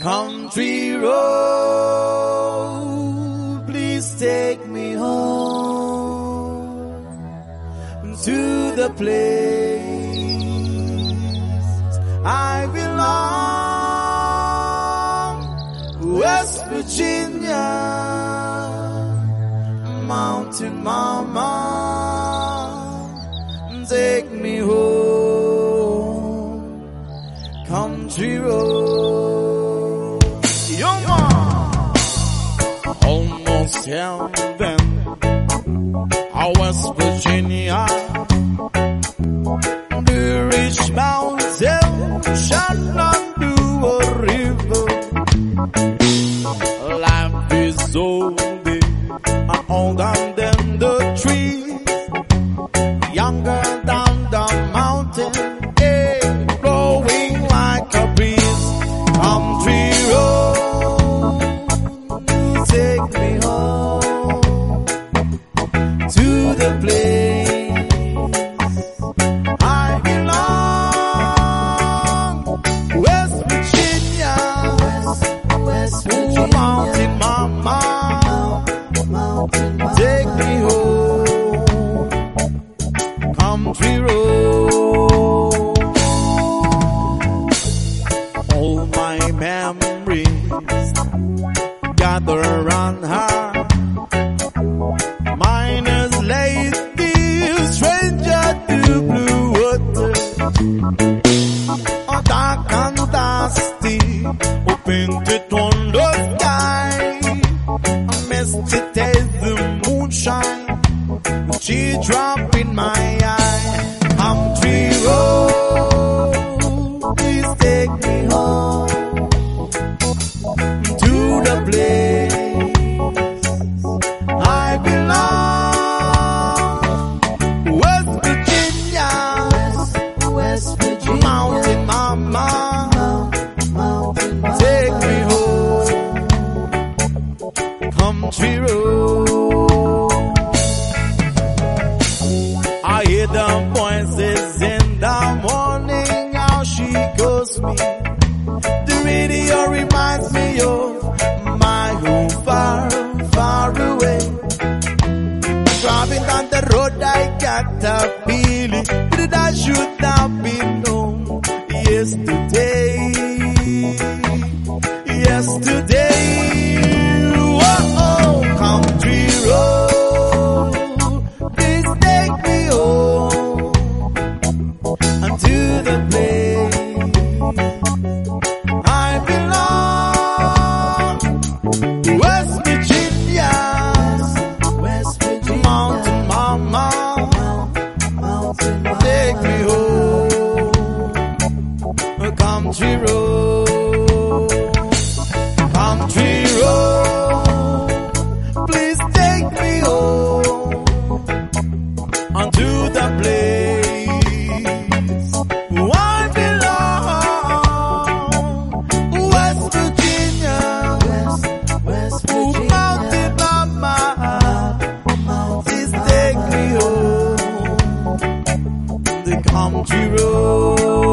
Country road, please take me home to the place I belong, West Virginia, Mountain Mama, take me home, country road. Almost heaven, our West Virginia. To the place I belong. West Virginia, West, Virginia, Mountain Mama, take me home, country road. All my memories gather around her. Miners lady, stranger to blue water. A dark and dusty, open to the sky. A misty taste the moonshine, she drop in my eye. Country road, please take me home The radio reminds me of my home far, far away. Driving down the road, I got a feeling that I should not be known yesterday. Zero.